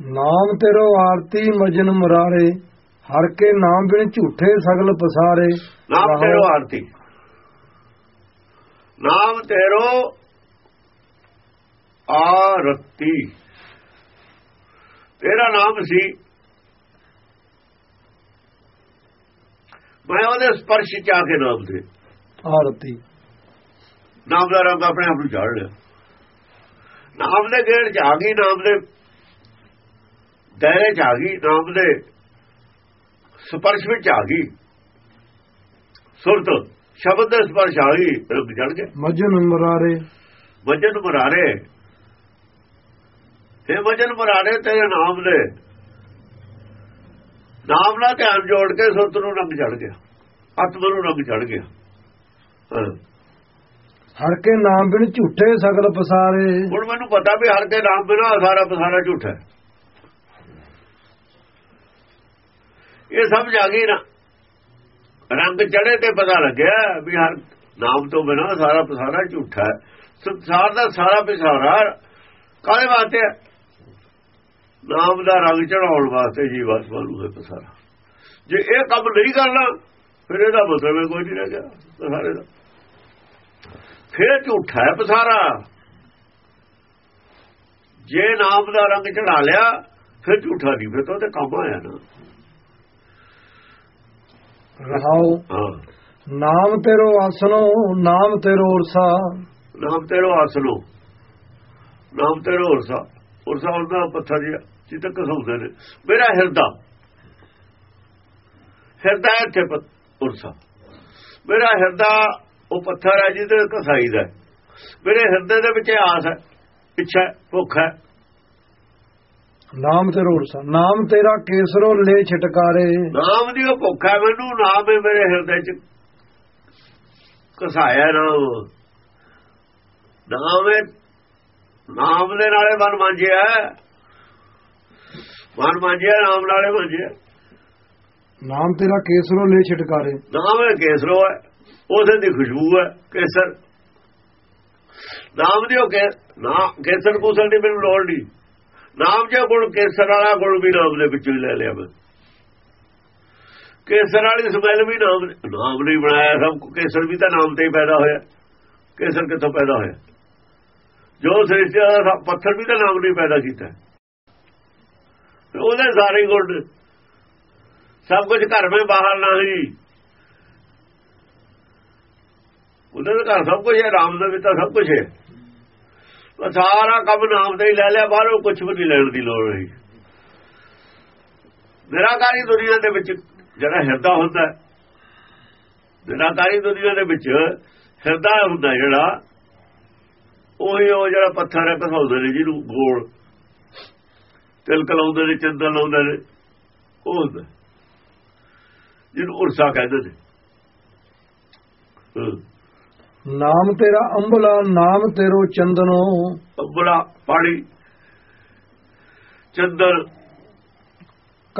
ਨਾਮ ਤੇਰੋ ਆਰਤੀ ਮਜਨ ਮੁਰਾਰੇ ਹਰ ਕੇ ਨਾਮ ਬਿਨ ਝੂਠੇ ਸਗਲ ਪਸਾਰੇ। ਨਾਮ। ਤੇਰੋ ਆਰਤੀ। ਨਾਮ ਤੇਰੋ ਆਰਤੀ। ਤੇਰਾ ਨਾਮ ਸੀ। ਮੈਂ ਉਹਦੇ ਸਪਰਸ਼ ਚ ਆ ਕੇ ਨਾਮ ਦੇ। ਆਰਤੀ। ਨਾਮ ਦਾ ਰੰਗ ਆਪਣੇ ਆਪ ਨੂੰ ਝਾੜ ਲਿਆ। ਨਾਮ ਦੇ ਗੇੜ ਚ ਆ ਗਈ ਨਾਮ ਦੇ ਦਾਇਰੇ ਚ ਆ ਗਈ ਨਾਮ ਦੇ ਸਪਰਸ਼ ਵਿੱਚ ਆ ਗਈ। ਸੁਰਤ ਸ਼ਬਦ ਦੇ ਸਪਰਸ਼ ਆ ਗਈ ਰੰਗ ਝੜ ਗਿਆ ਮਜਨ ਮੁਰਾਰੇ। ਵਜਨ ਮੁਰਾਰੇ। हे ਵਜਨ ਮੁਰਾਰੇ ਤੇਰੇ ਨਾਮ ਦੇ। ਨਾਮ ਨਾਲ ਧਿਆਨ ਜੋੜ ਕੇ ਸੁਰਤ ਨੂੰ ਰੰਗ ਝੜ ਗਿਆ। ਆਤਮਾ ਨੂੰ ਰੰਗ ਝੜ ਗਿਆ। ਹਰ ਕੇ ਨਾਮ ਬਿਨ ਝੂਠੇ ਸਗਲ ਪਸਾਰੇ। ਹੁਣ ਮੈਨੂੰ ਪਤਾ ਵੀ ਹਰ ਕੇ ਨਾਮ ਬਿਨਾ ਸਾਰਾ ਪਸਾਰਾ ਝੂਠਾ ਹੈ। ਇਹ ਸਮਝ ਆ ਗਈ ਨਾ। ਰੰਗ ਚੜੇ ਤੇ ਪਤਾ ਲੱਗਿਆ ਵੀ ਹਰ ਨਾਮ ਤੋਂ ਬਿਨਾ ਸਾਰਾ ਪਸਾਰਾ ਝੂਠਾ ਹੈ। ਸੰਸਾਰ ਦਾ ਸਾਰਾ ਪਸਾਰਾ ਕਾਹਦੇ ਵਾਸਤੇ ਨਾਮ ਦਾ ਰੰਗ ਚੜਾਉਣ ਵਾਸਤੇ ਜੀਵਾਤਮਾ ਨੂੰ ਹੈ ਪਸਾਰਾ। ਜੇ ਇਹ ਕੰਮ ਨਹੀਂ ਕਰਨਾ, ਫਿਰ ਇਹਦਾ ਮਤਲਬ ਹੈ ਕੋਈ ਨਹੀਂ ਰਹਿ ਗਿਆ, ਪਸਾਰੇ ਦਾ। ਫਿਰ ਝੂਠਾ ਹੈ ਪਸਾਰਾ। ਜੇ ਨਾਮ ਦਾ ਰੰਗ ਚੜਾ ਲਿਆ, ਫਿਰ ਝੂਠਾ ਨਹੀਂ, ਫਿਰ ਤਾਂ ਉਹਦੇ ਕੰਮ ਆਇਆ ਨਾ। ਰਹਾਉ। ਨਾਮ ਤੇਰੋ ਆਸਨੋ ਨਾਮ ਤੇਰੋ ਉਰਸਾ ਨਾਮ ਤੇਰੋ ਆਸਨੋ ਨਾਮ ਤੇਰੋ ਉਰਸਾ ਉਰਸਾ ਉਹਦਾ ਪੱਥਰ ਜਿਹਾ ਜਿੱਤੇ ਕਸਾਉਂਦੇ ਨੇ। ਮੇਰਾ ਹਿਰਦਾ। ਹਿਰਦਾ ਇੱਥੇ ਉਰਸਾ ਮੇਰਾ ਹਿਰਦਾ ਉਹ ਪੱਥਰ ਹੈ ਜਿਹਦੇ ਕਸਾਈਦਾ ਹੈ। ਮੇਰੇ ਹਿਰਦੇ ਦੇ ਵਿੱਚ ਆਸ ਹੈ ਇੱਛਾ ਭੁੱਖ ਹੈ। ਨਾਮ ਤੇਰੋ ਉਰਸਾ ਨਾਮ ਤੇਰਾ ਕੇਸਰੋ ਲੈ ਛਟਕਾਰੇ। ਨਾਮ ਦੀ ਉਹ ਭੁੱਖ ਹੈ ਮੈਨੂੰ ਨਾਮ ਹੈ ਮੇਰੇ ਹਿਰਦੇ ਚ ਕਸਾਇਆ ਨਾਮ ਨਾਮ ਹੈ ਨਾਮ ਦੇ ਨਾਲੇ ਮਨ ਮਾਂਜਿਆ। ਮਨ ਮਾਂਜਿਆ ਨਾਮ ਨਾਲੇ ਮਾਂਜਿਆ। ਨਾਮ ਤੇਰਾ ਕੇਸਰੋ ਲੈ ਛਟਕਾਰੇ। ਨਾਮ ਹੈ ਕੇਸਰੋ ਹੈ ਉਹਦੇ ਦੀ ਖੁਸ਼ਬੂ ਹੈ ਕੇਸਰ। ਨਾਮ ਦੀ ਉਹ ਕੇ ਨਾਮ ਕੇਸਰ ਕੂਸਰ ਦੀ ਮੈਨੂੰ ਲੋੜ ਨਹੀਂ। ਨਾਮ ਜੇ ਗੁਣ? ਕੇਸਰ ਵਾਲਾ ਗੁਣ ਵੀ ਨਾਮ ਦੇ ਵਿੱਚੋਂ ਹੀ ਲੈ ਲਿਆ ਮੈਂ। ਕੇਸਰ ਵਾਲੀ ਸਮੈਲ ਵੀ ਨਾਮ ਨਾਮ ਨਹੀਂ ਬਣਾਇਆ ਸਭ ਕੇਸਰ ਵੀ ਤਾਂ ਨਾਮ ਤੇ ਹੀ ਪੈਦਾ ਹੋਇਆ। ਕੇਸਰ ਕਿੱਥੋਂ ਪੈਦਾ ਹੋਇਆ? ਜੋ ਸ੍ਰਿਸ਼ਟੀ ਦਾ ਪੱਥਰ ਵੀ ਤਾਂ ਨਾਮ ਨਹੀਂ ਪੈਦਾ ਕੀਤਾ। ਉਹਦੇ ਸਾਰੇ ਗੁਣ। ਸਭ ਕੁਝ ਘਰ ਵਿੱਚ ਬਾਹਰ ਨਹੀਂ ਉਹਦੇ ਦੇ ਘਰ ਸਭ ਕੁਝ ਹੈ, ਰਾਮ ਦਾ ਵਿੱਚ ਤਾਂ ਸਭ ਕੁਝ ਹੈ। ਸਾਰਾ ਕੰਮ ਨਾਮ ਦਾ ਹੀ ਲੈ ਲਿਆ, ਬਾਹਰੋਂ ਕੁਝ ਵੀ ਨਹੀਂ ਲੈਣ ਦੀ ਲੋੜ ਰਹੀ। ਨਿਰਾਕਾਰੀ ਦੁਨੀਆ ਦੇ ਵਿੱਚ ਜਿਹੜਾ ਹਿਰਦਾ ਹੁੰਦਾ ਨਿਰਾਕਾਰੀ ਦੁਨੀਆ ਦੇ ਵਿੱਚ ਹਿਰਦਾ ਹੁੰਦਾ ਜਿਹੜਾ, ਉਹੀ ਉਹ ਜਿਹੜਾ ਪੱਥਰ ਹੈ, ਘਸਾਉਂਦੇ ਨੇ ਜਿਹਨੂੰ ਗੋਲ। ਤਿਲਕ ਲਾਉਂਦੇ ਨੇ ਚੰਦਨ ਲਾਉਂਦੇ ਨੇ, ਉਹ ਹੁੰਦਾ ਜਿਹਨੂੰ ਉਰਸਾ ਕਹਿੰਦੇ ਨੇ। ਨਾਮ ਤੇਰਾ ਅੰਬਲਾ ਨਾਮ ਤੇਰੋ ਚੰਦਨੋ। ਬੜਾ ਪਾਣੀ। ਚੰਦਰ।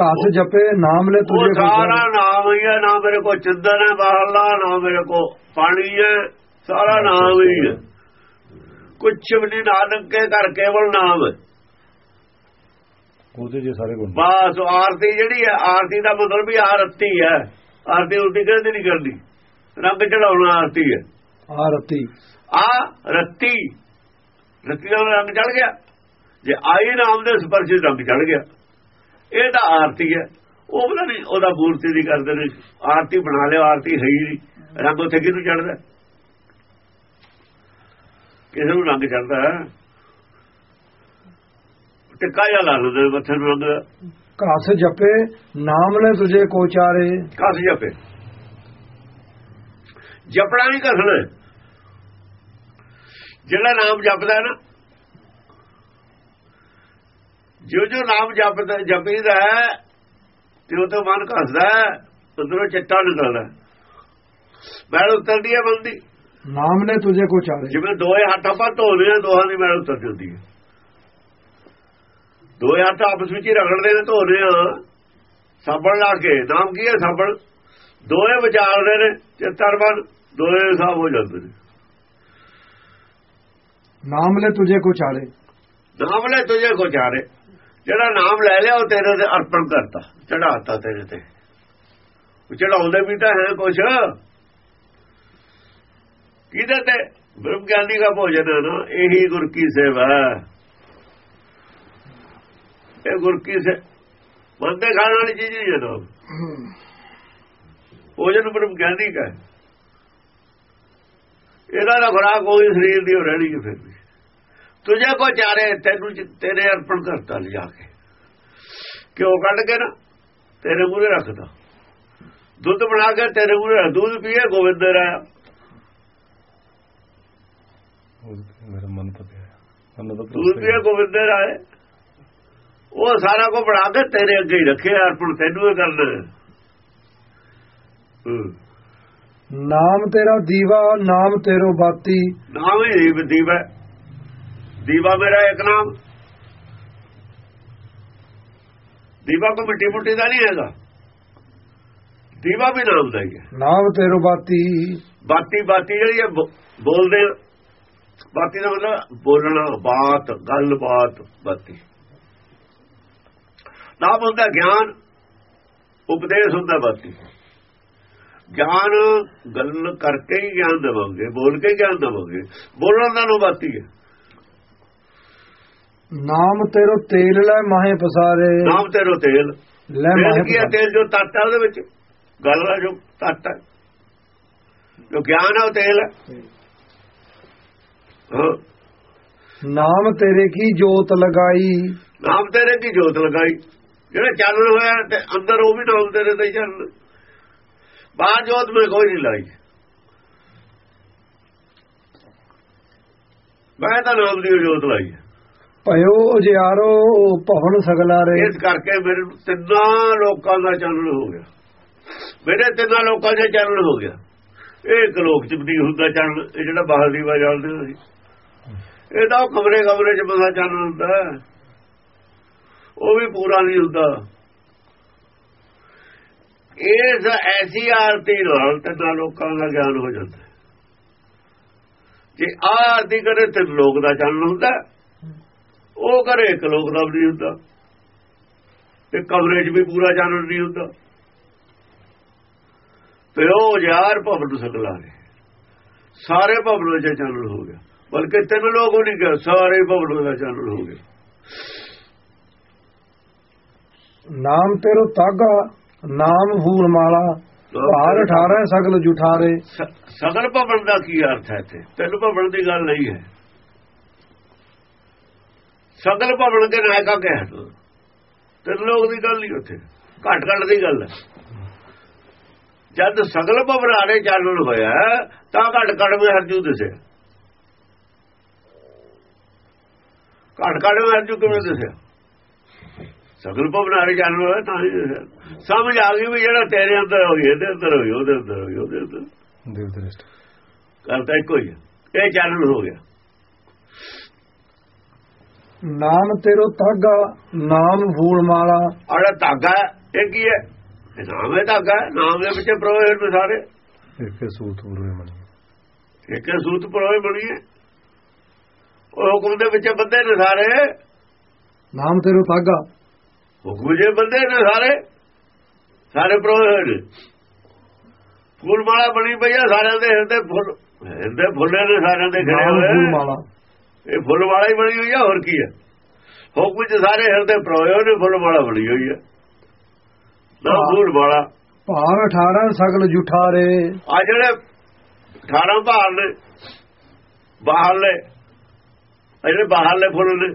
ਘਾਸ ਜਪੇ ਨਾਮ ਲੈ ਤੁਝੇ ਸਾਰਾ। ਨਾਮ ਹੀ ਹੈ ਨਾ ਮੇਰੇ ਕੋ ਚੰਦਰ ਹੈ ਬਾਹਰਲਾ ਨਾ ਮੇਰੇ ਕੋ ਪਾਣੀ ਹੈ ਸਾਰਾ ਨਾਮ ਹੀ ਹੈ। ਕੁਛ ਵੀ ਨਹੀਂ ਨਾਨਕ ਕੇ ਘਰ ਕੇਵਲ ਨਾਮ ਹੈ। ਉਹਦੇ ਜੇ ਸਾਰੇ ਗੁਣ। ਬਸ ਆਰਤੀ ਜਿਹੜੀ ਹੈ ਆਰਤੀ ਦਾ ਮਤਲਬ ਵੀ ਆਰਤੀ ਹੈ। ਆਰਤੀ ਉਲਟੀ ਕਹਿੰਦੇ ਨਹੀਂ ਕਰਦੀ। ਰੰਗ ਚੜਾਉਣਾ ਆਰਤੀ ਹੈ। ਆਰਤੀ ਆ ਰੱਤੀ। ਰੱਤੀ ਦਾ ਰੰਗ ਚੜ ਗਿਆ। ਜੇ ਆਈ ਨਾਮ ਦੇ ਸਪਰਸ਼ ਰੰਗ ਚੜ ਗਿਆ ਇਹ ਤਾਂ ਆਰਤੀ ਹੈ। ਉਹ ਪਤਾ ਨਹੀਂ ਉਹਦਾ ਮੂਰਤੀ ਦੀ ਕਰਦੇ ਨੇ ਆਰਤੀ ਬਣਾ ਲਿਓ ਆਰਤੀ ਹੈ ਹੀ ਰੰਗ ਉੱਥੇ ਕਿਹਨੂੰ ਚੜਦਾ ਕਿਸੇ ਨੂੰ ਰੰਗ ਚੜਦਾ ਟਿੱਕਾ ਜਿਹਾ ਲਾ ਲੈਂਦੇ ਨੇ ਮੱਥੇ ਨੂੰ ਰੰਗ। ਘਾਸ ਜਪੇ ਨਾਮ ਲੈ ਤੁਝੇ ਕੋ ਚਾਰੇ ਕੱਸ ਜਪੇ। ਜਪਣਾ ਨਹੀਂ ਕਸਣਾ ਜਿਹੜਾ ਨਾਮ ਜਪਦਾ ਹੈ ਨਾ ਜੋ ਜੋ ਨਾਮ ਜਪਦਾ ਜਪੀਦਾ ਹੈ ਤੇ ਉਹ ਤੋਂ ਮਨ ਘਸਦਾ ਹੈ ਅੰਦਰੋਂ ਚਿੱਟਾ ਨਿਕਲਦਾ ਮੈਲ ਉਤਰਦੀ ਹੈ ਬੰਦੀ ਨਾਮ ਲੈ ਤੁਝੇ ਕੋ ਚਾਰੇ। ਜਿਵੇਂ ਦੋਏ ਹੱਥ ਆਪਾਂ ਧੋਦੇ ਆ ਦੋਹਾਂ ਦੀ ਮੈਲ ਉਤਰ ਜਾਂਦੀ ਹੈ। ਦੋਏ ਹੱਥ ਆਪਸ ਵਿੱਚ ਹੀ ਰਗੜਦੇ ਨੇ ਧੋਦੇ ਆ ਸਾਬਣ ਲਾ ਕੇ ਨਾਮ ਕੀ ਹੈ ਸਾਬਣ ਦੋਏ ਵਿਚਾਰਦੇ ਨੇ ਚਿੱਤਰ ਮਨ ਦੋਏ ਸਾਫ਼ ਹੋ ਜਾਂਦੇ ਨੇ। ਨਾਮ ਲੈ ਤੁਝੇ ਕੋ ਚਾਰੇ। ਨਾਮ ਲੈ ਤੁਝੇ ਕੋ ਚਾਰੇ। ਜਿਹੜਾ ਨਾਮ ਲੈ ਲਿਆ, ਉਹ ਤੇਰੇ ਤੇ ਅਰਪਣ ਕਰਤਾ ਚੜਾਤਾ ਤੇਰੇ ਤੇ। ਉਹ ਚੜਾਉਂਦੇ ਵੀ ਤਾਂ ਹੈ ਕੁਛ। ਕਿਹਦੇ ਤੇ? ਬ੍ਰਹਮ ਗਿਆਨੀ ਦਾ ਭੋਜਨ ਹੈ ਨਾ, ਇਹੀ ਗੁਰ ਕੀ ਸੇਵਾ ਇਹ ਗੁਰ ਕੀ ਸੇ ਬੰਦੇ ਖਾਣ ਵਾਲੀ ਚੀਜ਼ ਨਹੀਂ ਜਦੋਂ ਭੋਜਨ ਬ੍ਰਹਮ ਗਿਆਨੀ ਦਾ ਹੈ। ਇਹਦਾ ਨਾ ਖੁਰਾਕ ਕੋਈ ਸਰੀਰ ਦੀ ਹੋ ਰਹਿਣੀ ਹੈ ਫਿਰ ਤੁਝੇ ਕੋ ਚਾਰੇ ਤੈਨੂੰ ਤੇਰੇ ਅਰਪਣ ਕਰਤਾ ਲਿਜਾ ਕੇ। ਕਿਉਂ ਕੱਢ ਕੇ ਨਾ ਤੇਰੇ ਮੂਹਰੇ ਰੱਖਦਾ। ਦੁੱਧ ਬਣਾ ਕੇ ਤੇਰੇ ਮੂਹਰੇ ਦੁੱਧ ਪੀਏ ਗੋਬਿੰਦ ਰਾਇਆ ਮੇਰਾ ਮਨ ਪਤਿਆ ਮਨ ਦਾ ਦੁੱਧ ਪੀਏ ਗੋਬਿੰਦ ਰਾਏ ਉਹ ਸਾਰਾ ਕੋ ਬਣਾ ਕੇ ਤੇਰੇ ਅੱਗੇ ਹੀ ਰੱਖਿਆ ਅਰਪਣ ਤੈਨੂੰ ਇਹ ਹੈ। ਹੂੰ। ਨਾਮ ਤੇਰਾ ਦੀਵਾ ਨਾਮ ਤੇਰੋ ਬਾਤੀ। ਨਾਮ ਹੀ ਦੀਵਾ। ਦੀਵਾ ਮੇਰਾ ਇੱਕ ਨਾਮ। ਦੀਵਾ ਕੋ ਮਿੱਟੀ ਮੁੱਟੀ ਦਾ ਨਹੀਂ ਹੈਗਾ। ਦੀਵਾ ਵੀ ਨਾਮ ਦਾ ਹੀ ਹੈ। ਨਾਮ ਤੇਰੋ ਬਾਤੀ। ਬਾਤੀ ਬਾਤੀ ਜਿਹੜੀ ਹੈ ਬੋਲਦੇ। ਬਾਤੀ ਦਾ ਮਤਲਬ ਬੋਲਣਾ ਬਾਤ ਗੱਲ ਬਾਤ। ਬਾਤੀ ਨਾਮ ਹੁੰਦਾ ਗਿਆਨ ਉਪਦੇਸ਼ ਹੁੰਦਾ ਬਾਤੀ। ਗਿਆਨ ਗੱਲ ਕਰਕੇ ਹੀ ਗਿਆਨ ਦੇਵਾਂਗੇ ਬੋਲ ਕੇ ਗਿਆਨ ਦੇਵਾਂਗੇ। ਬੋਲਣ ਦਾ ਨੂੰ ਬਾਤੀ ਹੈ। ਨਾਮ ਤੇਰੋ ਤੇਲ ਲੈ ਮਾਹੇ ਪਸਾਰੇ। ਨਾਮ ਤੇਰੋ ਤੇਲ। ਲੈ ਮਾਹੇ ਕੀ ਤੇਲ ਜੋ ਤੱਤ ਹੈ ਉਹਦੇ ਵਿੱਚ? ਗੱਲ ਦਾ ਜੋ ਤੱਤ ਹੈ ਜੋ ਗਿਆਨ ਹੈ ਉਹ ਤੇਲ ਹੈ। ਨਾਮ ਤੇਰੇ ਕੀ ਜੋਤ ਲਗਾਈ? ਨਾਮ ਤੇਰੇ ਦੀ ਜੋਤ ਲਗਾਈ? ਜਿਹੜਾ ਚਾਨਣ ਹੋਇਆ ਤੇ ਅੰਦਰ ਉਹ ਵੀ ਨਾਮ ਤੇਰੇ ਦਾ ਹੀ ਚੱਲ। ਬਾਹਰ ਜੋਤ ਮੈਂ ਕੋਈ ਨਹੀਂ ਲਾਈ। ਮੈਂ ਤਾਂ ਨਾਮ ਦੀ ਜੋਤ ਲਾਈ ਹੈ। ਭਇਓ ਉਜਿਆਰੋ ਭਵਨ ਸਗਲਾਰੇ ਇਸ ਕਰਕੇ ਮੇਰੇ ਤਿੰਨਾਂ ਲੋਕਾਂ ਦਾ ਚਾਨਣ ਹੋ ਗਿਆ। ਮੇਰੇ ਤਿੰਨਾਂ ਲੋਕਾਂ ਦਾ ਚਾਨਣ ਹੋ ਗਿਆ। ਇਹ ਇੱਕ ਲੋਕ ਚ ਵੀ ਹੁੰਦਾ ਚਾਨਣ, ਇਹ ਜਿਹੜਾ ਬਾਹਰ ਦੀ ਵਾ ਜਾਂਦੇ ਸੀ ਇਹਦਾ ਉਹ ਕਮਰੇ ਕਮਰੇ ਚ ਬੰਦਾ ਚਾਨਣ ਹੁੰਦਾ। ਉਹ ਵੀ ਪੂਰਾ ਨਹੀਂ ਹੁੰਦਾ। ਇਸ ਐਸੀ ਆਰਤੀ ਨਾਲ ਤਿੰਨਾਂ ਲੋਕਾਂ ਦਾ ਗਿਆਨ ਹੋ ਜਾਂਦਾ। ਜੇ ਆਹ ਆਰਤੀ ਕਰੇ ਤੇ ਲੋਕ ਦਾ ਚਾਨਣ ਹੁੰਦਾ। ਉਹ ਕਰੇ ਇੱਕ ਲੋਕ ਦਾ ਵੀ ਨਹੀਂ ਹੁੰਦਾ। ਤੇ ਕਮਰੇ 'ਚ ਵੀ ਪੂਰਾ ਚਾਨਣ ਨਹੀਂ ਹੁੰਦਾ। ਤੇ ਉਹ ਯਾਰ ਭਵਨ ਸਕਲਾ ਨੇ। ਸਾਰੇ ਭਵਨਾਂ 'ਚ ਚਾਨਣ ਹੋ ਗਿਆ। ਬਲਕਿ ਤਿੰਨ ਲੋਕ ਨਹੀਂ ਗਏ ਸਾਰੇ ਭਵਨਾਂ ਦਾ ਚਾਨਣ ਹੋ ਗਿਆ। ਨਾਮ ਤੇਰੋ ਤਾਗਾ ਨਾਮ ਫੂਲ ਮਾਲਾ ਭਾਰ 18 ਸਗਲ ਜੁਠਾਰੇ। ਸਗਲ ਭਵਨ ਦਾ ਕੀ ਅਰਥ ਹੈ ਇੱਥੇ? ਤਿੰਨ ਭਵਨ ਦੀ ਗੱਲ ਨਹੀਂ ਹੈ। ਸਗਲ ਭਵਨ ਦੇ ਨਾਇਕਾ ਕਹਿ ਤਿੰਨ ਲੋਕ ਦੀ ਗੱਲ ਨਹੀਂ ਉੱਥੇ। ਘੱਟ ਘੱਟ ਦੀ ਗੱਲ ਹੈ। ਜਦ ਸਗਲ ਭਵਨ ਆਰੇ ਚਾਨਣ ਹੋਇਆ ਤਾਂ ਘੱਟ ਘੱਟ ਵਿੱਚ ਹਰਜੂ ਦਿਸੇ। ਘੱਟ ਘੱਟ ਵਿੱਚ ਹਰਜੂ ਕਿਵੇਂ ਦਿਸਿਆ ਸਗਲ ਭਵਨ ਆਰੇ ਚਾਨਣ ਹੋਇਆ ਤਾਂ ਦਿਸਿਆ। ਸਮਝ ਆ ਗਈ ਵੀ ਜਿਹੜਾ ਤੇਰੇ ਅੰਦਰ ਹੋਈ ਇਹਦੇ ਅੰਦਰ ਹੋਈ ਉਹਦੇ ਅੰਦਰ ਹੋਈ ਉਹਦੇ ਅੰਦਰ। ਦੇਵ ਦ੍ਰਿਸ਼ਟ। ਕਰਤਾ ਇੱਕੋ ਹੀ ਹੈ। ਇਹ ਚਾਨਣ ਹੋ ਗਿਆ। ਨਾਮ ਤੇਰੋ ਤਾਗਾ ਨਾਮ ਫੂਲ ਮਾਲਾ। ਆੜਾ ਧਾਗਾ ਇਹ ਕੀ ਹੈ? ਨਾਮ ਹੈ ਧਾਗਾ ਨਾਮ ਦੇ ਵਿੱਚ ਪ੍ਰੋਹੇ ਨੇ ਸਾਰੇ। ਇੱਕ ਸੂਤ ਪੂਰੇ ਮਣੀ ਇੱਕ ਸੂਤ ਪ੍ਰੋਹੇ ਬਣੀ ਹੈ। ਉਹ ਹੁਕਮ ਦੇ ਵਿੱਚ ਬੰਦੇ ਨੇ ਸਾਰੇ। ਨਾਮ ਤੇਰੋ ਤਾਗਾ ਹੁਕਮ ਜੇ ਬੰਦੇ ਨੇ ਸਾਰੇ। ਸਾਰੇ ਪ੍ਰੋਹੇ ਨੇ। ਫੁੱਲ ਮਾਲਾ ਬਣੀ ਪਈ ਆ ਸਾਰਿਆਂ ਦੇ ਹਿਰਦੇ ਫੁੱਲ ਹਿਰਦੇ ਫੁੱਲੇ ਨੇ ਸਾਰਿਆਂ ਦੇ ਖੜੇ ਨਾਮ ਫੂਲ ਹੋਏ ਮਾਲਾ। ਇਹ ਫੁੱਲ ਮਾਲਾ ਹੀ ਬਣੀ ਹੋਈ ਆ ਹੋਰ ਕੀ ਹੈ ਹੁਕਮ ਚ ਸਾਰੇ ਹਿਰਦੇ ਪ੍ਰੋਹੇ ਨੇ ਫੁੱਲ ਮਾਲਾ ਬਣੀ ਹੋਈ ਹੈ ਨਾ। ਫੁੱਲ ਮਾਲਾ ਭਾਰ 18 ਸਗਲ ਜੁਠਾਰੇ ਆ ਜਿਹੜੇ 18 ਬਾਹਰ ਨੇ ਬਾਹਰਲੇ ਜਿਹੜੇ ਬਾਹਰਲੇ ਫੁੱਲ ਨੇ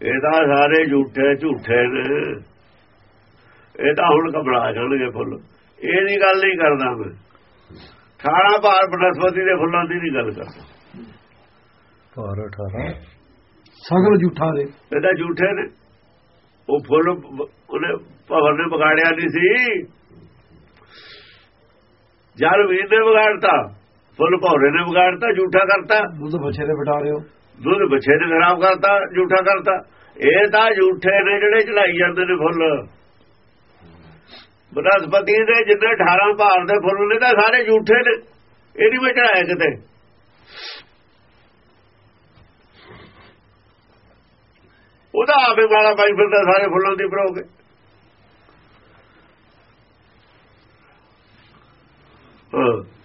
ਇਹ ਤਾਂ ਸਾਰੇ ਝੂਠੇ ਝੂਠੇ ਨੇ। ਇਹ ਤਾਂ ਹੁਣ ਘਬਰਾ ਜਾਣਗੇ ਫੁੱਲ। ਇਹ ਦੀ ਗੱਲ ਨਹੀਂ ਕਰਦਾ ਮੈਂ। 18 ਬਾਹਰ ਬਨਸਪਤੀ ਦੇ ਫੁੱਲਾਂ ਦੀ ਨਹੀਂ ਗੱਲ ਕਰਦਾ। ਭਾਰ 18 ਸਗਲ ਜੁਠਾਰੇ ਇਹ ਤਾਂ ਝੂਠੇ ਨੇ। ਉਹ ਫੁੱਲ ਉਹਨੇ ਭਵਨ ਨੇ ਵਿਗਾੜਿਆ ਨਹੀਂ ਸੀ। ਜਲ ਵੀਰ ਨੇ ਵਿਗਾੜਤਾ ਫੁੱਲ ਭੌਰੇ ਨੇ ਵਿਗਾੜਤਾ ਝੂਠਾ ਕਰਤਾ। ਦੁੱਧ ਬੱਚੇ ਦੇ ਬਟਾਰੇ ਹੋ ਦੁੱਧ ਬੱਚੇ ਨੇ ਖਰਾਬ ਕਰਤਾ ਝੂਠਾ ਕਰਤਾ। ਇਹ ਤਾਂ ਝੂਠੇ ਨੇ ਜਿਹੜੇ ਚੜਾਈ ਜਾਂਦੇ ਨੇ ਫੁੱਲ। ਬਨਸਪਤੀ ਦੇ ਜਿੰਨੇ 18 ਭਾਰ ਦੇ ਫੁੱਲ ਨੇ ਤਾਂ ਸਾਰੇ ਝੂਠੇ ਨੇ। ਇਹ ਨਹੀਂ ਮੈਂ ਚੜਾਇਆ ਕਿਤੇ। ਉਹਦਾ ਆਪੇ ਮਾਲਾ ਪਾਈ ਫਿਰਦਾ ਸਾਰੇ ਫੁੱਲਾਂ ਦੀ ਭਰੋ ਕੇ। ਹਾਂ।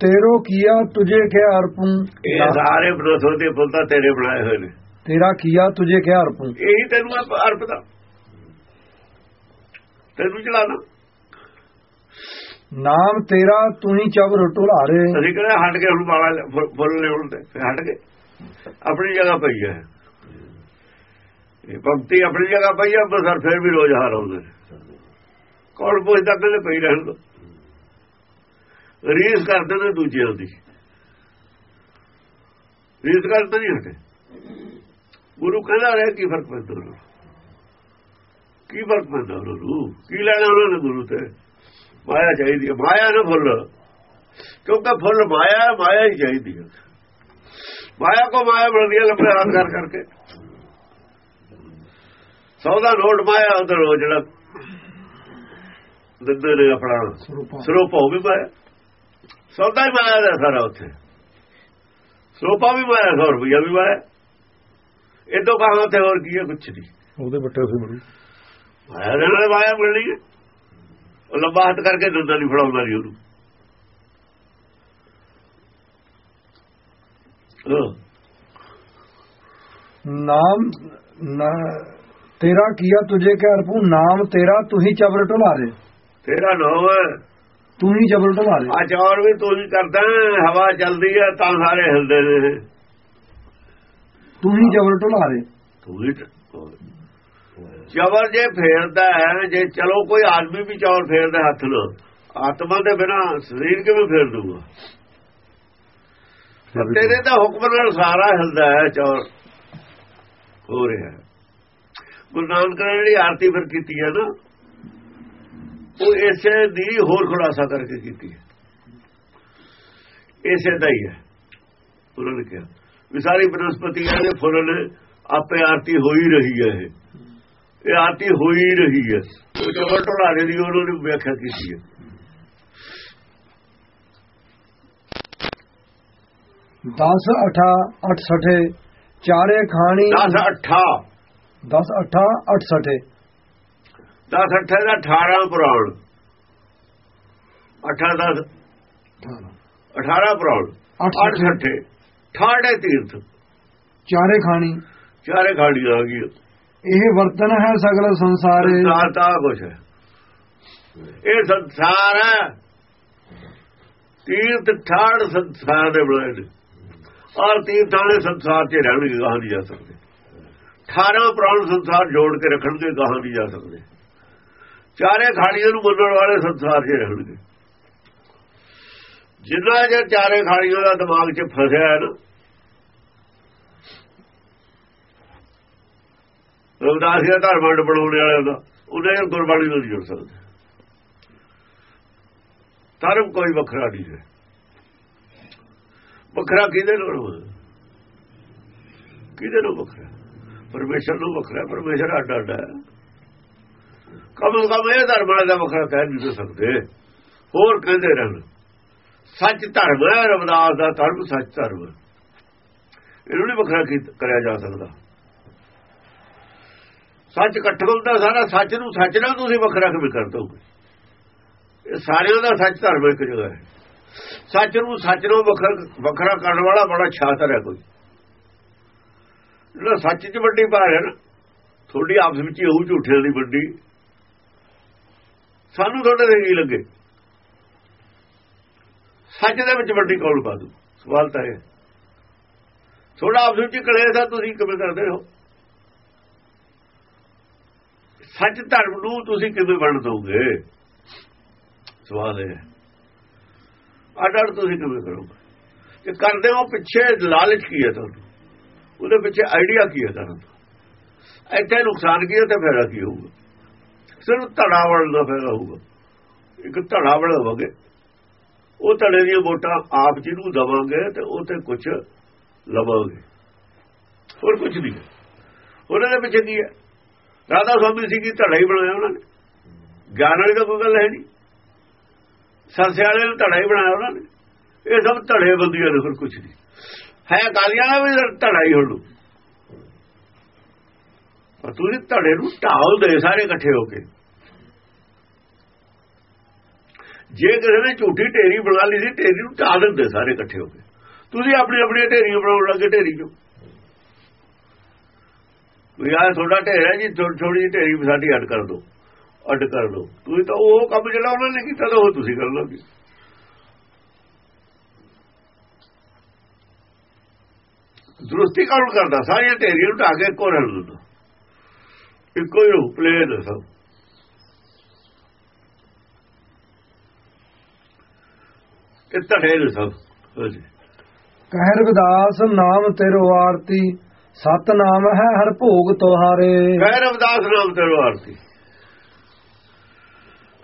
ਤੇਰੋ ਕੀਆ ਤੁਝੇ ਕਿਆ ਅਰਪੰ ਇਹ ਸਾਰੇ ਬਨਸੋ ਦੇ ਫੁੱਲ ਤਾਂ ਤੇਰੇ ਬਣਾਏ ਹੋਏ ਨੇ। ਤੇਰਾ ਕੀਆ ਤੁਝੇ ਕਿਆ ਅਰਪੰ ਇਹੀ ਤੈਨੂੰ ਅਰਪ- ਅਰਪਦਾ। ਤੈਨੂੰ ਚਲਾਣਾ। ਨਾਮ ਤੇਰਾ ਤੂੰ ਹੀ ਚਬਰ ਢੁਲਾਰੇ ਅਸੀਂ ਕਹਿੰਦੇ ਹਟ ਕੇ ਹੁਣ ਵਾਲਾ ਲੈ- ਫੁੱਲ- ਤੇ? ਫਿਰ ਹਟ ਗਏ ਆਪਣੀ ਜਗ੍ਹਾ ਪਈ ਹੈ। ਇਹ ਭਗਤੀ ਆਪਣੀ ਜਗ੍ਹਾ ਪਈ ਹੈ ਬਸਰ ਫਿਰ ਵੀ ਰੋਜ਼ ਹਾਰ ਆਉਂਦੇ ਕੌਣ ਪੁੱਛਦਾ, ਕਹਿੰਦੇ ਪਈ ਰਹਿਣ ਦੋ। ਰੀਸ ਕਰਦੇ ਨੇ ਦੂਜਿਆਂ ਦੀ। ਰੀਸ ਕਰਦੇ ਨਹੀਂ ਹਟੇ ਗੁਰੂ ਕਹਿੰਦਾ ਰਿਹਾ, ਕੀ ਫ਼ਰਕ ਪੈਂਦਾ ਉਹਨੂੰ ਕੀ ਫ਼ਰਕ ਪੈਂਦਾ ਉਹਨਾਂ ਨੂੰ? ਕੀ ਲੈਣਾ ਉਹਨਾਂ ਨੇ ਗੁਰੂ ਤੇ? ਮਾਇਆ ਚਾਹੀਦੀ ਹੈ ਮਾਇਆ ਨਾ ਫੁੱਲ। ਕਿਉਂਕਿ ਫੁੱਲ ਮਾਇਆ ਮਾਇਆ ਹੀ ਚਾਹੀਦੀ ਹੈ ਮਾਇਆ ਕੋ ਮਾਇਆ ਮਿਲਦੀ ਹੈ ਲੰਬੇ ਹੱਥ ਕਰ ਕਰਕੇ। ਸੌਦਾ ਨੋਟ ਮਾਇਆ ਉਧਰ ਉਹ ਜਿਹੜਾ ਦਿੰਦੇ ਨੇ ਆਪਣਾ ਸਰੂਪਾ ਉਹ ਵੀ ਮਾਇਆ ਸੌਦਾ ਹੀ ਮਾਇਆ ਦਾ ਸਾਰਾ ਉੱਥੇ। ਸਰੂਪਾ ਵੀ ਮਾਇਆ ਸੌ ਰੁਪਈਆ ਵੀ ਮਾਇਆ ਇਦੋਂ ਕਹਾਂ ਤੇ ਹੋਰ ਕੀ ਹੈ ਕੁਛ ਨਹੀਂ। ਉਹਦੇ ਬੱਟੇ ਉਸੇ ਬੜੀ। ਮਾਇਆ ਦੇ ਨਾਲ ਮਾਇਆ ਮਿਲਣੀ ਹੈ ਉਹ ਲੰਬਾ ਹੱਥ ਕਰਕੇ ਦਿੰਦਾ ਨਹੀਂ ਫੜਾਉਂਦਾ ਨਹੀਂ ਉਹਨੂੰ। ਨਾਮ ਨਾ- ਤੇਰਾ ਕੀਆ ਤੁਝੇ ਕਿਆ ਅਰਪੰ ਨਾਮ ਤੇਰਾ ਤੂੰ ਹੀ ਚਬਰ ਢੁਲਾਰੇ ਤੇਰਾ ਨਾਮ ਤੂੰ ਹੀ ਚਬਰ ਢੁਲਾਰੇ ਆ ਚੌਰ ਵੀ ਤੂੰ ਹੀ ਕਰਦਾ ਹਵਾ ਚੱਲਦੀ ਹੈ ਤਾਂ ਸਾਰੇ ਹਿਲਦੇ ਨੇ। ਤੂੰ ਹੀ ਚਬਰ ਢੁਲਾਰੇ ਤੂੰ ਹੀ ਜਬਰ ਜੇ ਫੇਰਦਾ ਹੈ ਜੇ ਚਲੋ ਕੋਈ ਆਦਮੀ ਵੀ ਚੌਰ ਫੇਰਦਾ ਹੱਥ ਨਾਲ ਆਤਮਾ ਦੇ ਬਿਨਾ ਸਰੀਰ ਕਿਵੇਂ ਫੇਰ ਦੂਗਾ? ਤੇਰੇ ਤਾਂ ਹੁਕਮ ਨਾਲ ਸਾਰਾ ਹਿਲਦਾ ਹੈ ਚੌਰ ਹੋ ਰਿਹਾ ਹੈ। ਗੁਰੂ ਨਾਨਕ ਨੇ ਜਿਹੜੀ ਆਰਤੀ ਫਿਰ ਕੀਤੀ ਹੈ ਨਾ ਉਹ ਇਸੇ ਦੀ ਹੋਰ ਖੁਲਾਸਾ ਕਰਕੇ ਕੀਤੀ ਹੈ। ਇਸੇ ਦਾ ਹੀ ਹੈ। ਉਹਨਾਂ ਨੇ ਕਿਹਾ ਵੀ ਸਾਰੀ ਬਨਸਪਤੀ ਦੇ ਫੁੱਲ ਨੇ ਆਪੇ ਆਰਤੀ ਹੋ ਹੀ ਰਹੀ ਹੈ ਇਹ। ਇਹ ਆਰਤੀ ਹੋ ਹੀ ਰਹੀ ਹੈ। ਉਹ ਜਬਰ ਢਲਾਰੇ ਦੀ ਉਹਨਾਂ ਨੇ ਵਿਆਖਿਆ ਕੀਤੀ ਹੈ। 10 8 68 ਚਾਰੇ ਖਾਣੀ। 10 8 10 8 68 10 8 ਦਾ 18 ਪੁਰਾਣ 8 10 18 ਪੁਰਾਣ 8 68 8 ਠਾੜੇ ਤੀਰਥ। ਚਾਰੇ ਖਾਣੀ। ਚਾਰੇ ਖਾੜੀਆਂ ਆ ਗਈਆਂ ਇਹ ਵਰਤਨ ਹੈ ਸਗਲ ਸੰਸਾਰੇ। ਤਾਂ ਕੁਛ ਹੈ। ਇਹ ਸੰਸਾਰ ਹੈ। ਤੀਰਥ ਠਾੜ ਸੰਸਾਰ ਦੇ ਬਣਾਏ ਨੇ। ਔਰ ਤੀਰਥਾਂ ਦੇ ਸੰਸਾਰ 'ਚ ਰਹਿਣਗੇ ਗਾਹਾਂ ਨਹੀਂ ਜਾ ਸਕਦੇ 18 ਪ੍ਰਾਣ ਸੰਸਾਰ ਜੋੜ ਕੇ ਰੱਖਣਗੇ ਗਾਹਾਂ ਨਹੀਂ ਜਾ ਸਕਦੇ। ਚਾਰੇ ਖਾੜੀਆਂ ਨੂੰ ਮੰਨਣ ਵਾਲੇ ਸੰਸਾਰ 'ਚ ਰਹਿਣਗੇ। ਜਿੰਨਾ ਜੇ ਚਾਰੇ ਖਾੜੀਆਂ ਦਾ ਦਿਮਾਗ 'ਚ ਫਸਿਆ ਹੈ ਨਾ, ਰਵਿਦਾਸ ਜੀ ਦਾ ਧਰਮ ਬਣਾਉਣ ਵਾਲਿਆਂ ਦਾ ਉਹਨੇ ਗੁਰਬਾਣੀ ਨਾਲ ਨਹੀਂ ਜੁੜ ਸਕਦੇ। ਧਰਮ ਕੋਈ ਵੱਖਰਾ ਨਹੀਂ ਹੈ। ਵੱਖਰਾ ਕਿਹਦੇ ਨਾਲ ਹੋਵੇ ਕਿਹਦੇ ਨਾਲ ਵੱਖਰਾ? ਪਰਮੇਸ਼ਰ ਨੂੰ ਵੱਖਰਾ ਪਰਮੇਸ਼ਰ ਅੱਡ ਅੱਡ ਹੈ। ਕਮ ਕਮ ਇਹ ਧਰਮ ਵਾਲੇ ਦਾ ਵੱਖਰਾ ਕਹਿ ਨਹੀਂ ਸਕਦੇ। ਹੋਰ ਕਹਿੰਦੇ ਰਹਿਣ, ਸੱਚ ਧਰਮ ਹੈ, ਰਵਦਾਸ ਦਾ ਧਰਮ ਸੱਚ ਧਰਮ ਇਹਨੂੰ ਨਹੀਂ ਵੱਖਰਾ ਕਰਿਆ ਜਾ ਸਕਦਾ। ਸੱਚ ਇਕੱਠ ਹੁੰਦਾ ਸਾਰਾ ਸੱਚ ਨੂੰ ਸੱਚ ਨਾਲ ਤੁਸੀਂ ਵੱਖਰਾ ਕਿਵੇਂ ਕਰ ਦੋਗੇ? ਇਹ ਸਾਰਿਆਂ ਦਾ ਸੱਚ ਧਰਮ ਇੱਕ ਜਗ੍ਹਾ ਹੈ। ਸੱਚ ਨੂੰ ਸੱਚ ਨੂੰ ਵੱਖਰਾ ਵੱਖਰਾ ਕਰਨ ਵਾਲਾ ਬੜਾ ਛਾਤਰ ਹੈ ਕੋਈ। ਜਿਹੜਾ ਸੱਚ 'ਚ ਵੱਡੀ ਭਾਰ ਹੈ ਨਾ। ਤੁਹਾਡੀ ਆਪਸ ਵਿੱਚ ਹੀ ਹੋਊ ਝੂਠਿਆਂ ਦੀ ਵੱਡੀ। ਸਾਨੂੰ ਤੁਹਾਡੇ ਦੇ ਕੀ ਲੱਗੇ? ਸੱਚ ਦੇ ਵਿੱਚ ਵੱਡੀ ਕੌਣ ਪਾ ਦੂ? ਸਵਾਲ ਤਾਂ ਇਹ ਥੋੜਾ ਆਪਸ ਵਿੱਚ ਕਲੇਸ਼ ਆ, ਤੁਸੀਂ ਕਿਵੇਂ ਕਰਦੇ ਹੋ? ਸੱਚ ਧਰਮ ਨੂੰ ਤੁਸੀਂ ਕਿਵੇਂ ਬਣ ਦੋਗੇ? ਸਵਾਲ ਇਹ ਹੈ। ਅੱਡ ਅੱਡ ਤੁਸੀਂ ਕਿਵੇਂ ਕਰੋਗੇ? ਤੇ ਕਰਦੇ ਹੋ, ਪਿੱਛੇ ਲਾਲਚ ਕੀ ਹੈ ਤੁਹਾਨੂੰ? ਉਹਦੇ ਪਿੱਛੇ ਆਈਡੀਆ ਕੀ ਹੈ ਤੁਹਾਨੂੰ ਇੱਥੇ ਨੁਕਸਾਨ ਕੀ ਹੈ ਤੇ ਫਾਇਦਾ ਕੀ ਹੋਊਗਾ? ਸਿਰਫ ਧੜਾ ਵੜਨ ਦਾ ਫਾਇਦਾ ਹੋਊਗਾ। ਇੱਕ ਧੜਾ ਵੜਾਵਾਂਗੇ, ਉਹ ਧੜੇ ਦੀਆਂ ਵੋਟਾਂ ਆਪ ਜਿਹਨੂੰ ਦਵਾਂਗੇ ਤੇ ਉਹ ਤੇ ਕੁਝ ਲਵਾਂਗੇ। ਹੋਰ ਕੁਝ ਨਹੀਂ ਉਹਨਾਂ ਦੇ ਪਿੱਛੇ ਕੀ ਹੈ? ਰਾਧਾ ਸਵਾਮੀ ਸੀ ਕਿ ਧੜਾ ਹੀ ਬਣਾਇਆ ਉਹਨਾਂ ਨੇ? ਗਿਆਨ ਵਾਲੀ ਤਾਂ ਕੋਈ ਗੱਲ ਹੈ ਨਹੀਂ। ਸਰਸੇ ਵਾਲੇ ਨੂੰ ਧੜਾ ਹੀ ਬਣਾਇਆ ਉਹਨਾਂ ਨੇ। ਇਹ ਸਭ ਧੜੇ ਬੰਦੀਆਂ ਨੇ, ਹੋਰ ਕੁਝ ਨਹੀਂ। ਹੈ ਕਾਲੀਆਂ ਦਾ ਵੀ ਧੜਾ ਹੀ ਹੁਣ ਤੁਸੀਂ ਧੜੇ ਨੂੰ ਢਾਲ ਦੇ ਸਾਰੇ ਇਕੱਠੇ ਹੋ ਕੇ। ਜੇ ਕਿਸੇ ਨੇ ਝੂਠੀ ਢੇਰੀ ਬਣਾ ਲਈ ਸੀ, ਢੇਰੀ ਨੂੰ ਢਾਲ ਦਿੰਦੇ ਸਾਰੇ ਇਕੱਠੇ ਹੋ ਕੇ। ਤੁਸੀਂ ਆਪਣੀ ਆਪਣੀ ਢੇਰੀਆਂ ਬਣਾਉਣ ਲੱਗੇ ਢੇਰੀ ਚੋਂ। ਵੀ ਆਹ ਤੁਹਾਡਾ ਢੇਰ ਹੈ ਜੀ ਥੋੜੀ ਜਿਹੀ ਢੇਰੀ ਸਾਡੀ ਅੱਡ ਕਰ ਦਿਓ, ਅੱਡ ਕਰ ਦਿਓ। ਤੁਸੀਂ ਤਾਂ ਉਹ ਕੰਮ ਜਿਹੜਾ ਉਹਨਾਂ ਨੇ ਕੀਤਾ ਤਾਂ ਉਹ ਤੁਸੀਂ ਕਰ ਲਓਗੇ। ਦਰੁਸਤੀ ਕੌਣ ਕਰਦਾ ਸਾਰੀਆਂ ਢੇਰੀਆਂ ਨੂੰ ਢਾ ਕੇ ਰਹਿਣ ਦਿੰਦਾ ਇੱਕੋ ਹੀ ਰੂਪ ਪਲੇਨ ਹੈ ਸਭ ਇਹ ਨੇ ਸਭ ਹਾਂਜੀ ਕਹਿ ਰਵਿਦਾਸ ਨਾਮ ਤੇਰੋ ਆਰਤੀ ਸਤ ਨਾਮ ਹੈ ਹਰ ਭੋਗ ਤੁਹਾਰੇ। ਕਹਿ ਰਵਿਦਾਸ ਨਾਮ ਤੇਰੋ ਆਰਤੀ।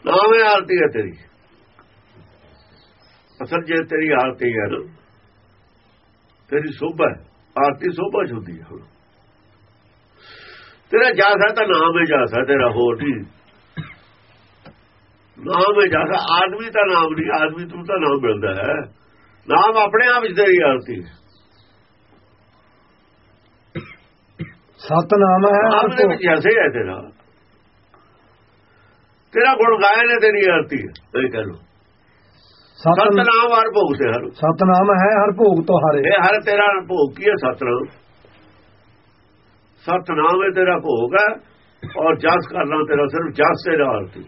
ਨਾਮ ਹੈ ਆਰਤੀ ਹੈ ਤੇਰੀ। ਅਸਲ ਜੇ ਤੇਰੀ ਆਰਤੀ ਹੈ ਤੇਰੀ ਸੋਭਾ ਹੈ, ਆਰਤੀ ਸੋਭਾ ਚ ਹੁੰਦੀ ਹੈ ਹੁਣ। ਤੇਰਾ ਜਾਸਾ ਤਾਂ ਨਾਮ ਹੈ ਜਾਸਾ ਤੇਰਾ ਹੋਰ ਨਹੀਂ। ਨਾਮ ਹੈ ਜਾਸਾ ਆਦਮੀ ਤਾਂ ਨਾਮ ਨਹੀਂ ਆਦਮੀ ਤੂੰ ਤਾਂ ਨਾਮ ਮਿਲਦਾ ਹੈ। ਨਾਮ ਆਪਣੇ ਆਪ ਵਿੱਚ ਤੇਰੀ ਆਰਤੀ ਹੈ। ਸਤ ਨਾਮ ਹੈ ਹਰ ਆਪ ਦੇ ਭੋਗ ਵਿੱਚ ਐਸੇ ਹੈ ਤੇਰਾ। ਤੇਰਾ ਗੁਣ ਗਾਇਨ ਹੈ ਤੇਰੀ ਆਰਤੀ ਹੈ। ਇਹ ਕਹ ਲੋ ਸਤਨਾਮ ਹਰ ਭੋਗ ਤੇ ਹਰ। ਸਤ ਨਾਮ ਹੈ ਹਰ ਭੋਗ ਤੁਹਾਰੇ ਇਹ ਹਰ ਤੇਰਾ ਭੋਗ ਕੀ ਹੈ? ਸਤਨਾਮ। ਸਤਨਾਮ ਹੈ ਤੇਰਾ ਭੋਗ ਹੈ ਔਰ ਜਸ ਕਰਨਾ ਤੇਰਾ ਸਿਰਫ ਜਸ ਤੇਰਾ ਆਰਤੀ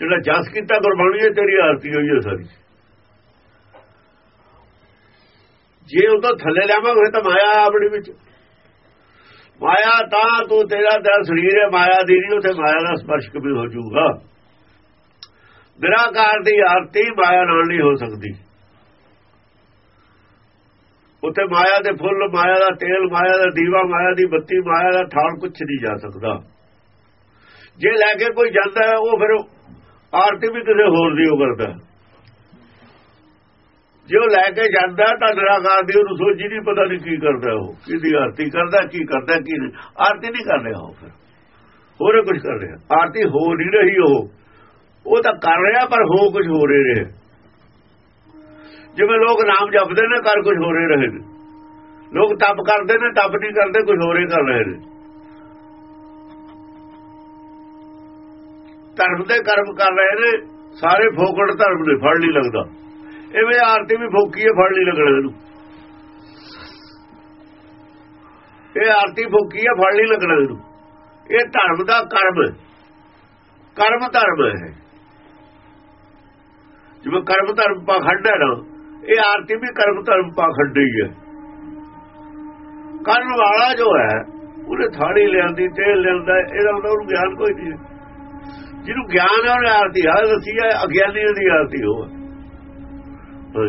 ਜਿਹੜਾ ਜਸ ਕੀਤਾ ਗੁਰਬਾਣੀ ਹੈ ਤੇਰੀ ਆਰਤੀ ਹੋਈ ਹੈ ਸਾਰੀ। ਜੇ ਉਹ ਤੋਂ ਥੱਲੇ ਲਿਆਵਾਂਗੇ ਤਾਂ ਮਾਇਆ ਆਪਣੀ ਵਿੱਚ। ਮਾਇਆ ਤਾਂ ਤੂੰ ਤੇਰਾ ਤੇਰਾ ਸਰੀਰ ਹੈ ਮਾਇਆ ਦੀ ਨਹੀਂ ਉਥੇ ਮਾਇਆ ਦਾ ਸਪਰਸ਼ ਕਦੇ ਹੋ ਜਾਊਗਾ। ਨਿਰਾਕਾਰ ਦੀ ਆਰਤੀ ਮਾਇਆ ਨਾਲ ਨਹੀਂ ਹੋ ਸਕਦੀ। ਉੱਥੇ ਮਾਇਆ ਦੇ ਫੁੱਲ, ਮਾਇਆ ਦਾ ਤੇਲ, ਮਾਇਆ ਦਾ ਦੀਵਾ, ਮਾਇਆ ਦੀ ਬੱਤੀ, ਮਾਇਆ ਦਾ ਥਾਲ ਕੁਛ ਨਹੀਂ ਜਾ ਸਕਦਾ। ਜੇ ਲੈ ਕੇ ਕੋਈ ਜਾਂਦਾ ਉਹ ਫਿਰ ਆਰਤੀ ਵੀ ਕਿਸੇ ਹੋਰ ਦੀ ਉਹ ਕਰਦਾ ਜੇ ਉਹ ਲੈ ਕੇ ਜਾਂਦਾ ਤਾਂ ਨਿਰਾਕਾਰ ਦੀ ਉਹਨੂੰ ਸੋਚੀ ਨਹੀਂ, ਪਤਾ ਨਹੀਂ ਕੀ ਕਰਦਾ ਉਹ, ਕਿਹਦੀ ਆਰਤੀ ਕਰਦਾ, ਕੀ ਕਰਦਾ, ਕੀ ਨਹੀਂ। ਆਰਤੀ ਨਹੀਂ ਕਰ ਰਿਹਾ ਉਹ ਫਿਰ। ਹੋਰ ਕੁਝ ਕਰ ਰਿਹਾ। ਆਰਤੀ ਹੋ ਨਹੀਂ ਰਹੀ ਉਹ। ਉਹ ਤਾਂ ਕਰ ਰਿਹਾ, ਪਰ ਹੋ ਕੁਝ ਹੋ ਰਹੇ ਰਿਹਾ। ਜਿਵੇਂ ਲੋਕ ਨਾਮ ਜਪਦੇ ਨੇ, ਕਰ ਕੁਝ ਹੋ ਰਹੇ ਰਹੇ ਨੇ। ਲੋਕ ਤਪ ਕਰਦੇ ਨੇ, ਤਪ ਨਹੀਂ ਕਰਦੇ ਕੁਝ ਹੋਰੇ ਕਰ ਰਹੇ ਨੇ। ਧਰਮ ਦੇ ਕਰਮ ਕਰ ਰਹੇ ਨੇ, ਸਾਰੇ ਫੋਕੜ ਧਰਮ ਨੇ ਫੜ ਨਹੀਂ ਲੱਗਦਾ। ਐਵੇਂ ਆਰਤੀ ਵੀ ਫੋਕੀ ਹੈ, ਫੜ ਨਹੀਂ ਲੱਗਣਾ ਇਹਨੂੰ। ਇਹ ਆਰਤੀ ਫੋਕੀ ਹੈ, ਫੜ ਨਹੀਂ ਲੱਗਣਾ ਇਹਨੂੰ। ਇਹ ਧਰਮ ਦਾ ਕਰਮ ਹੈ। ਕਰਮ ਧਰਮ ਹੈ ਜਿਵੇਂ ਕਰਮ ਧਰਮ ਪਾਖੰਡ ਹੈ ਨਾ ਇਹ ਆਰਤੀ ਵੀ ਕਰਮ ਧਰਮ ਪਾਖੰਡ ਹੀ ਹੈ। ਕਰਨ ਵਾਲਾ ਜੋ ਹੈ ਉਹਨੇ ਥਾੜੀ ਲਿਆਂਦੀ ਤੇਲ ਲਿਆਂਦਾ ਇਹਦਾ ਉਹਨੂੰ ਗਿਆਨ ਕੋਈ ਨਹੀਂ ਜਿਹਨੂੰ ਗਿਆਨ ਹੈ ਉਹਨੇ ਆਰਤੀ ਹਾਲ ਦੱਸੀ ਹੈ ਅਗਿਆਨੀ ਦੀ ਆਰਤੀ ਹੋ।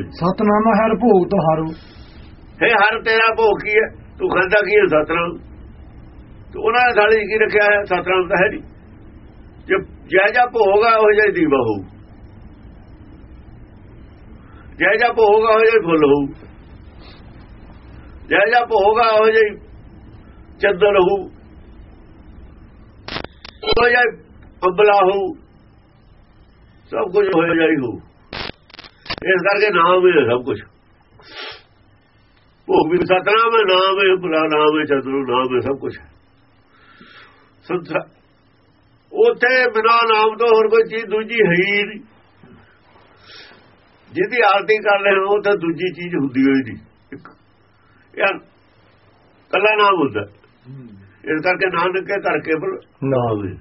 ਸਤ ਨਾਮ ਹੈ ਹਰ ਭੋਗ ਤੁਹਾਰੋ ਹੈ ਹਰ ਤੇਰਾ ਭੋਗ ਕੀ ਹੈ? ਤੂੰ ਖਾਂਦਾ ਕੀ ਹੈ ਸਤਨਾਮ? ਤੇ ਉਹਨਾਂ ਨੇ ਥਾਲੀ ਕੀ ਰੱਖਿਆ ਹੈ? ਸਤਨਾਮ ਤਾਂ ਹੈ ਨਹੀਂ। ਜੇ ਜੈ ਜਾ ਭੋਗ ਆ ਉਹ ਜਿਹਾ ਦੀਵਾ ਹੋਊ। ਜੈ ਜਾ ਭੋਗ ਆ, ਉਹ ਜਿਹਾ ਫੁੱਲ ਹੋਊ। ਜੈ ਜਾ ਭੋਗ ਆ, ਉਹ ਜਿਹਾ ਚੱਦਰ ਹੋਊ। ਉਹ ਜਿਹਾ ਅੰਬਲਾ ਹੋਊ। ਸਭ ਕੁਝ ਹੋਇਆ ਜਾਈ ਹੋਊ। ਇਸ ਕਰਕੇ ਨਾਮ ਹੈ ਸਭ ਕੁਝ। ਭੋਗ ਵੀ ਸਤਨਾਮ ਹੈ, ਨਾਮ ਹੈ ਬੁਲਾ ਨਾਮ ਹੈ ਚੰਦਰੂ, ਨਾਮ ਹੈ ਸਭ ਕੁਝ। ਸੰਸਾਰ ਉਥੇ ਬਿਨਾ ਨਾਮ ਤੋਂ ਹੋਰ ਕੋਈ ਚੀਜ਼ ਦੂਜੀ ਹੈ ਹੀ ਨਹੀਂ। ਜਿਹਦੀ ਆਰਤੀ ਕਰ ਰਹੇ ਹੋ ਤਾਂ ਦੂਜੀ ਚੀਜ਼ ਹੁੰਦੀ ਹੋਈ ਨਹੀਂ ਇੱਕ। ਯਾਰ ਕੱਲਾ ਨਾਮ ਹੁੰਦਾ। ਇਸ ਕਰਕੇ ਨਾਨਕ ਕੇ ਕਰਕੇ ਬਲ ਨਾਮ ਹੈ